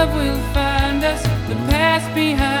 Love will find us, the past behind.